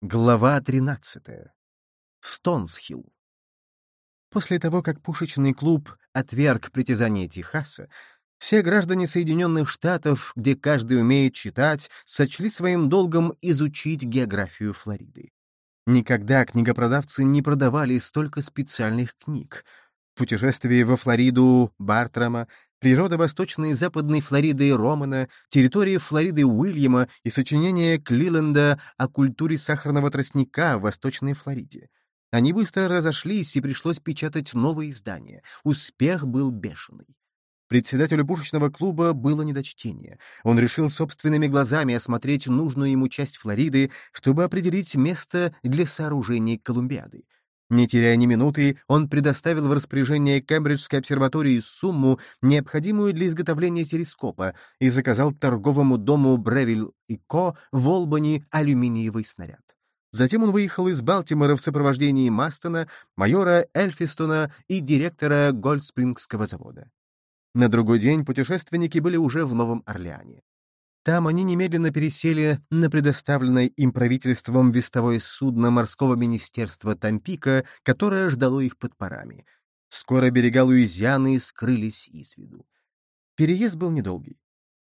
Глава 13. Стонсхилл. После того, как пушечный клуб отверг притязания Техаса, все граждане Соединенных Штатов, где каждый умеет читать, сочли своим долгом изучить географию Флориды. Никогда книгопродавцы не продавали столько специальных книг — путешествие во Флориду Бартрама, природа Восточной и Западной Флориды Романа, территория Флориды Уильяма и сочинение Клиленда о культуре сахарного тростника в Восточной Флориде. Они быстро разошлись, и пришлось печатать новые издания. Успех был бешеный. Председателю пушечного клуба было недочтение. Он решил собственными глазами осмотреть нужную ему часть Флориды, чтобы определить место для сооружения Колумбиады. Не теряя ни минуты, он предоставил в распоряжение Кембриджской обсерватории сумму, необходимую для изготовления телескопа, и заказал торговому дому Бревиль и Ко в Олбани алюминиевый снаряд. Затем он выехал из Балтимора в сопровождении Мастона, майора Эльфистона и директора Гольдспрингского завода. На другой день путешественники были уже в Новом Орлеане. Там они немедленно пересели на предоставленное им правительством вестовое судно морского министерства Тампика, которое ждало их под парами. Скоро берега Луизианы скрылись из виду. Переезд был недолгий.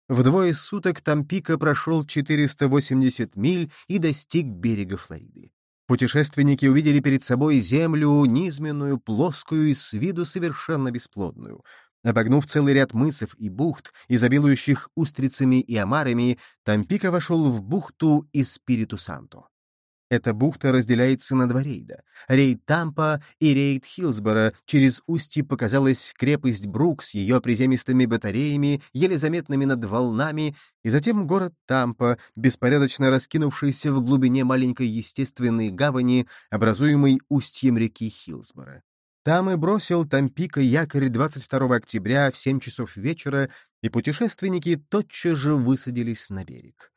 В двое суток Тампика прошел 480 миль и достиг берега Флориды. Путешественники увидели перед собой землю низменную, плоскую и с виду совершенно бесплодную — Обогнув целый ряд мысов и бухт, изобилующих устрицами и омарами, Тампика вошел в бухту из Спириту-Санто. Эта бухта разделяется на два рейда — рейд Тампа и рейд Хилсбора. Через устье показалась крепость Брук с ее приземистыми батареями, еле заметными над волнами, и затем город Тампа, беспорядочно раскинувшийся в глубине маленькой естественной гавани, образуемой устьем реки Хилсбора. Там и бросил Тампика якорь 22 октября в 7 часов вечера, и путешественники тотчас же высадились на берег.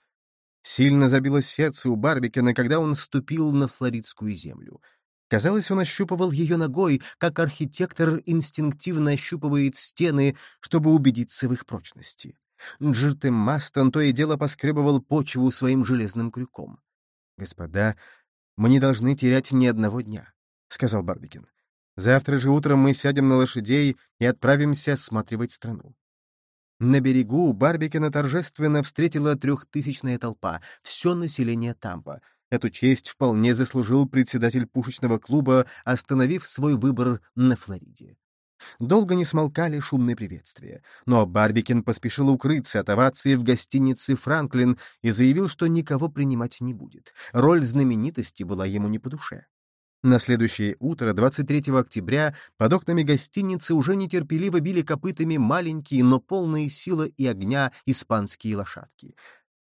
Сильно забилось сердце у Барбикена, когда он ступил на флоридскую землю. Казалось, он ощупывал ее ногой, как архитектор инстинктивно ощупывает стены, чтобы убедиться в их прочности. Джиртем Мастон то и дело поскребывал почву своим железным крюком. «Господа, мы не должны терять ни одного дня», — сказал Барбикин. Завтра же утром мы сядем на лошадей и отправимся осматривать страну. На берегу Барбикина торжественно встретила трехтысячная толпа, все население Тампа. Эту честь вполне заслужил председатель пушечного клуба, остановив свой выбор на Флориде. Долго не смолкали шумные приветствия, но Барбикин поспешил укрыться от овации в гостинице «Франклин» и заявил, что никого принимать не будет. Роль знаменитости была ему не по душе. На следующее утро, 23 октября, под окнами гостиницы уже нетерпеливо били копытами маленькие, но полные силы и огня испанские лошадки.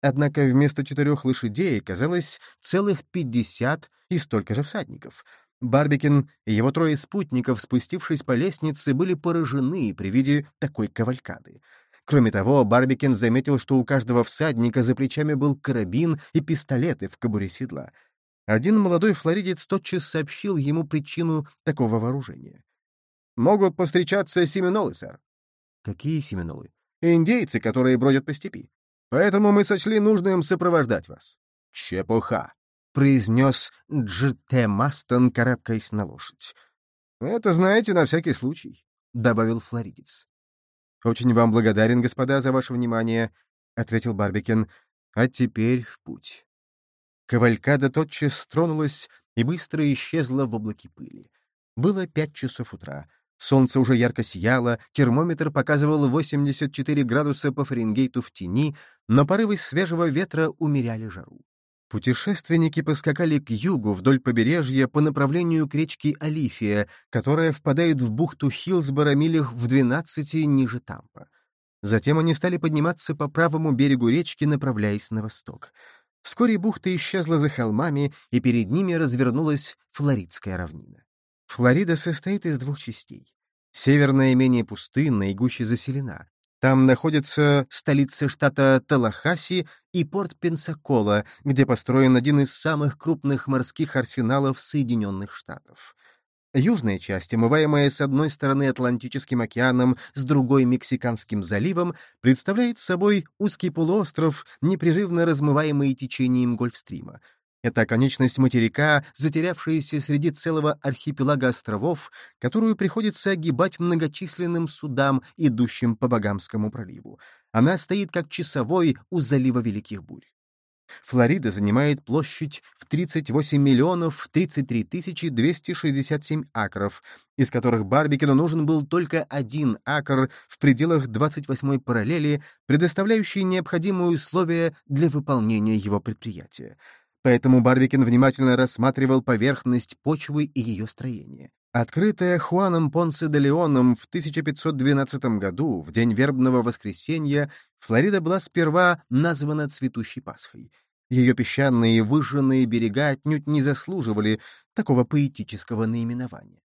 Однако вместо четырех лошадей казалось целых пятьдесят и столько же всадников. Барбикин и его трое спутников, спустившись по лестнице, были поражены при виде такой кавалькады. Кроме того, Барбикин заметил, что у каждого всадника за плечами был карабин и пистолеты в кобуре седла. Один молодой флоридец тотчас сообщил ему причину такого вооружения. «Могут повстречаться семинолы, сэр». «Какие семинолы?» «Индейцы, которые бродят по степи. Поэтому мы сочли нужным сопровождать вас». «Чепуха», — произнес Джте Мастон, карабкаясь на лошадь. «Это знаете на всякий случай», — добавил флоридец. «Очень вам благодарен, господа, за ваше внимание», — ответил Барбикен. «А теперь в путь». Кавалькада тотчас тронулась и быстро исчезла в облаке пыли. Было пять часов утра. Солнце уже ярко сияло, термометр показывал 84 градуса по Фаренгейту в тени, но порывы свежего ветра умеряли жару. Путешественники поскакали к югу вдоль побережья по направлению к речке Алифия, которая впадает в бухту Хилсбора милях в 12 ниже Тампа. Затем они стали подниматься по правому берегу речки, направляясь на восток. Вскоре бухта исчезла за холмами, и перед ними развернулась Флоридская равнина. Флорида состоит из двух частей. Северная менее пустынна и гуще заселена. Там находится столица штата Талахаси и порт Пенсакола, где построен один из самых крупных морских арсеналов Соединенных Штатов. Южная часть, омываемая с одной стороны Атлантическим океаном, с другой — Мексиканским заливом, представляет собой узкий полуостров, непрерывно размываемый течением Гольфстрима. Это оконечность материка, затерявшаяся среди целого архипелага островов, которую приходится огибать многочисленным судам, идущим по Багамскому проливу. Она стоит как часовой у залива Великих Бурь. Флорида занимает площадь в 38 миллионов 33 тысячи 267 акров, из которых Барбикину нужен был только один акр в пределах 28-й параллели, предоставляющий необходимые условия для выполнения его предприятия. Поэтому Барбикин внимательно рассматривал поверхность почвы и ее строение. Открытая Хуаном Понсе де Леоном в 1512 году, в день вербного воскресенья, Флорида была сперва названа цветущей Пасхой. Ее песчаные выжженные берега отнюдь не заслуживали такого поэтического наименования.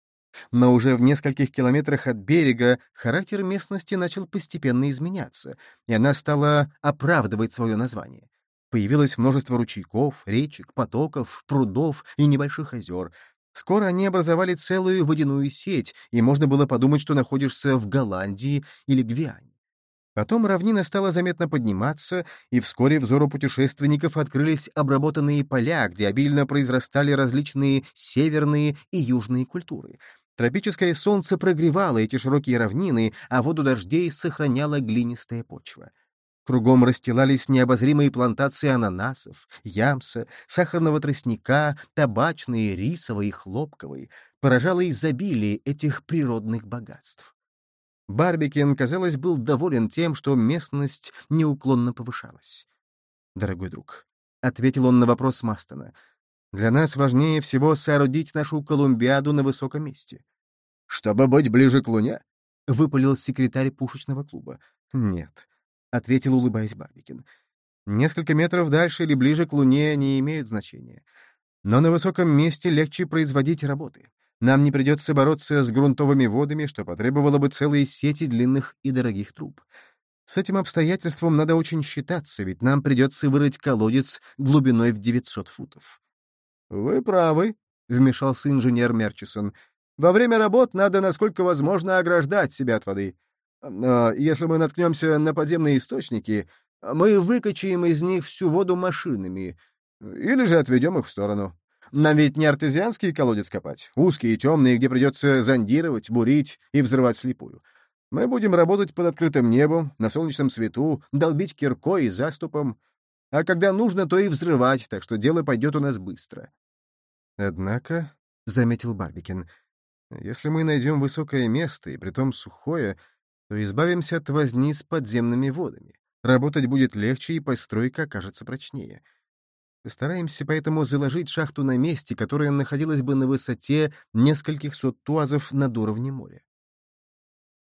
Но уже в нескольких километрах от берега характер местности начал постепенно изменяться, и она стала оправдывать свое название. Появилось множество ручейков, речек, потоков, прудов и небольших озер. Скоро они образовали целую водяную сеть, и можно было подумать, что находишься в Голландии или Гвиане. Потом равнина стала заметно подниматься, и вскоре взору путешественников открылись обработанные поля, где обильно произрастали различные северные и южные культуры. Тропическое солнце прогревало эти широкие равнины, а воду дождей сохраняла глинистая почва. Кругом расстилались необозримые плантации ананасов, ямса, сахарного тростника, табачные, рисовые и хлопковые. Поражало изобилие этих природных богатств. Барбикин, казалось, был доволен тем, что местность неуклонно повышалась. «Дорогой друг», — ответил он на вопрос Мастона, — «для нас важнее всего соорудить нашу Колумбиаду на высоком месте». «Чтобы быть ближе к Луне?» — выпалил секретарь пушечного клуба. «Нет», — ответил, улыбаясь Барбикин. «Несколько метров дальше или ближе к Луне не имеют значения. Но на высоком месте легче производить работы. Нам не придется бороться с грунтовыми водами, что потребовало бы целые сети длинных и дорогих труб. С этим обстоятельством надо очень считаться, ведь нам придется вырыть колодец глубиной в 900 футов. — Вы правы, — вмешался инженер Мерчисон. — Во время работ надо, насколько возможно, ограждать себя от воды. Но если мы наткнемся на подземные источники, мы выкачаем из них всю воду машинами или же отведем их в сторону. Нам ведь не артезианский колодец копать, узкие темные, где придется зондировать, бурить и взрывать слепую. Мы будем работать под открытым небом, на солнечном свету, долбить киркой и заступом. А когда нужно, то и взрывать, так что дело пойдет у нас быстро. Однако, — заметил Барбикин, — если мы найдем высокое место, и притом сухое, то избавимся от возни с подземными водами. Работать будет легче, и постройка окажется прочнее. — Стараемся поэтому заложить шахту на месте, которое находилось бы на высоте нескольких сот туазов над уровнем моря.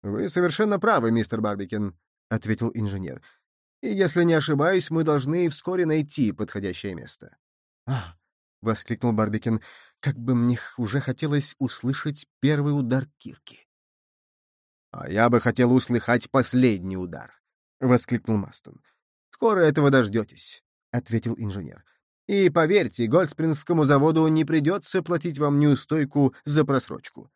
«Вы совершенно правы, мистер Барбикин», — ответил инженер. «И если не ошибаюсь, мы должны вскоре найти подходящее место». «А!» — воскликнул Барбикин. «Как бы мне уже хотелось услышать первый удар кирки». «А я бы хотел услыхать последний удар», — воскликнул Мастон. «Скоро этого дождетесь», — ответил инженер. И поверьте, Гольдспрингскому заводу не придется платить вам неустойку за просрочку.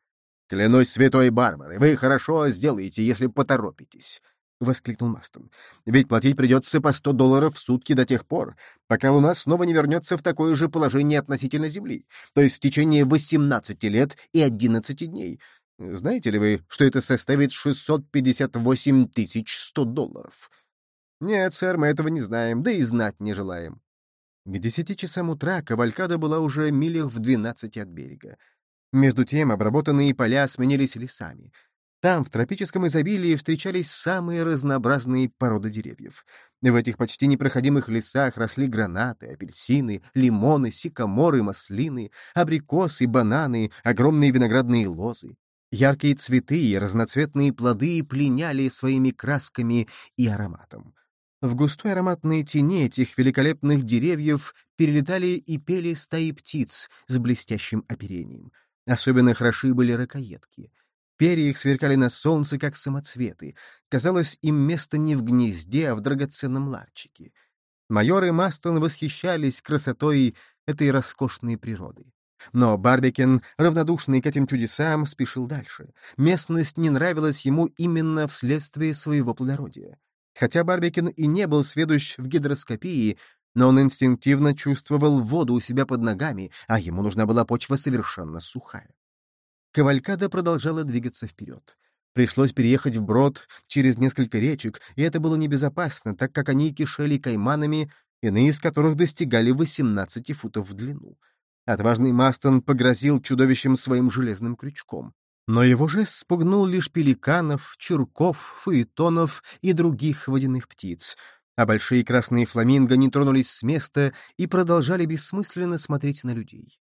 Клянусь святой Барбары, вы хорошо сделаете, если поторопитесь. — воскликнул Мастон. «Ведь платить придется по сто долларов в сутки до тех пор, пока Луна снова не вернется в такое же положение относительно Земли, то есть в течение 18 лет и 11 дней. Знаете ли вы, что это составит 658 100 долларов?» «Нет, сэр, мы этого не знаем, да и знать не желаем». К десяти часам утра кавалькада была уже милях в двенадцати от берега. Между тем обработанные поля сменились лесами. Там, в тропическом изобилии, встречались самые разнообразные породы деревьев. В этих почти непроходимых лесах росли гранаты, апельсины, лимоны, сикаморы, маслины, абрикосы, бананы, огромные виноградные лозы. Яркие цветы и разноцветные плоды пленяли своими красками и ароматом. В густой ароматной тени этих великолепных деревьев перелетали и пели стаи птиц с блестящим оперением. Особенно хороши были ракоедки. Перья их сверкали на солнце, как самоцветы. Казалось, им место не в гнезде, а в драгоценном ларчике. Майор и Мастон восхищались красотой этой роскошной природы. Но Барбикен, равнодушный к этим чудесам, спешил дальше. Местность не нравилась ему именно вследствие своего плодородия. Хотя Барбикин и не был сведущ в гидроскопии, но он инстинктивно чувствовал воду у себя под ногами, а ему нужна была почва совершенно сухая. Кавалькада продолжала двигаться вперед. Пришлось переехать вброд через несколько речек, и это было небезопасно, так как они кишели кайманами, иные из которых достигали 18 футов в длину. Отважный Мастон погрозил чудовищем своим железным крючком. Но его жест спугнул лишь пеликанов, чурков, фаэтонов и других водяных птиц, а большие красные фламинго не тронулись с места и продолжали бессмысленно смотреть на людей.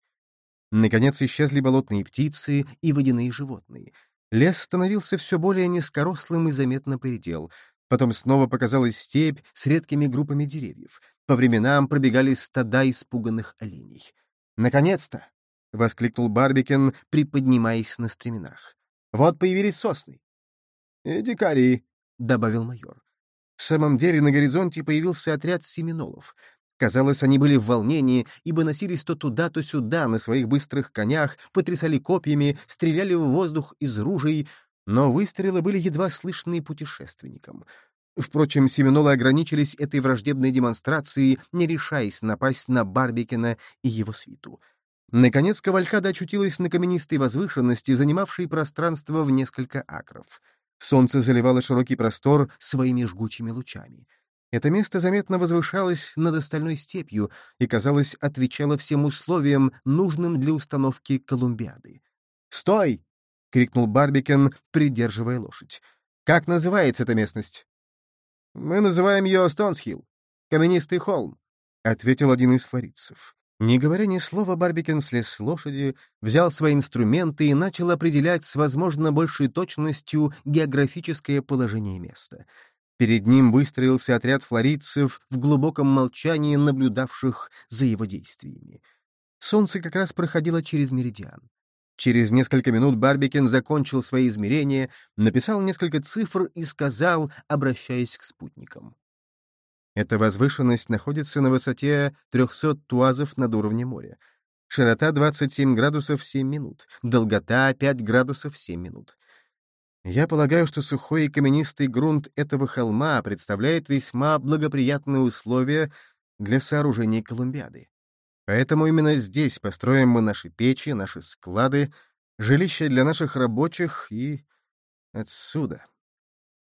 Наконец исчезли болотные птицы и водяные животные. Лес становился все более низкорослым и заметно поредел. Потом снова показалась степь с редкими группами деревьев. По временам пробегали стада испуганных оленей. «Наконец-то!» — воскликнул Барбикен, приподнимаясь на стременах. «Вот появились сосны!» «И дикари!» — добавил майор. В самом деле на горизонте появился отряд семинолов. Казалось, они были в волнении, ибо носились то туда, то сюда на своих быстрых конях, потрясали копьями, стреляли в воздух из ружей, но выстрелы были едва слышны путешественникам. Впрочем, семинолы ограничились этой враждебной демонстрацией, не решаясь напасть на Барбикина и его свиту. Наконец, кавалькада очутилась на каменистой возвышенности, занимавшей пространство в несколько акров. Солнце заливало широкий простор своими жгучими лучами. Это место заметно возвышалось над остальной степью и, казалось, отвечало всем условиям, нужным для установки Колумбиады. «Стой!» — крикнул Барбикен, придерживая лошадь. «Как называется эта местность?» «Мы называем ее Стонсхилл, каменистый холм», — ответил один из флоридцев. Не говоря ни слова, Барбикен слез с лошади, взял свои инструменты и начал определять с, возможно, большей точностью географическое положение места — Перед ним выстроился отряд флоридцев в глубоком молчании, наблюдавших за его действиями. Солнце как раз проходило через меридиан. Через несколько минут Барбикен закончил свои измерения, написал несколько цифр и сказал, обращаясь к спутникам. Эта возвышенность находится на высоте 300 туазов над уровнем моря. Широта 27 градусов 7 минут, долгота 5 градусов 7 минут. Я полагаю, что сухой и каменистый грунт этого холма представляет весьма благоприятные условия для сооружения Колумбиады. Поэтому именно здесь построим мы наши печи, наши склады, жилища для наших рабочих и отсюда.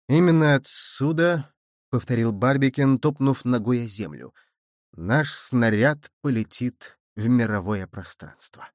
Именно отсюда, — повторил Барбикен, топнув ногой о землю, — наш снаряд полетит в мировое пространство.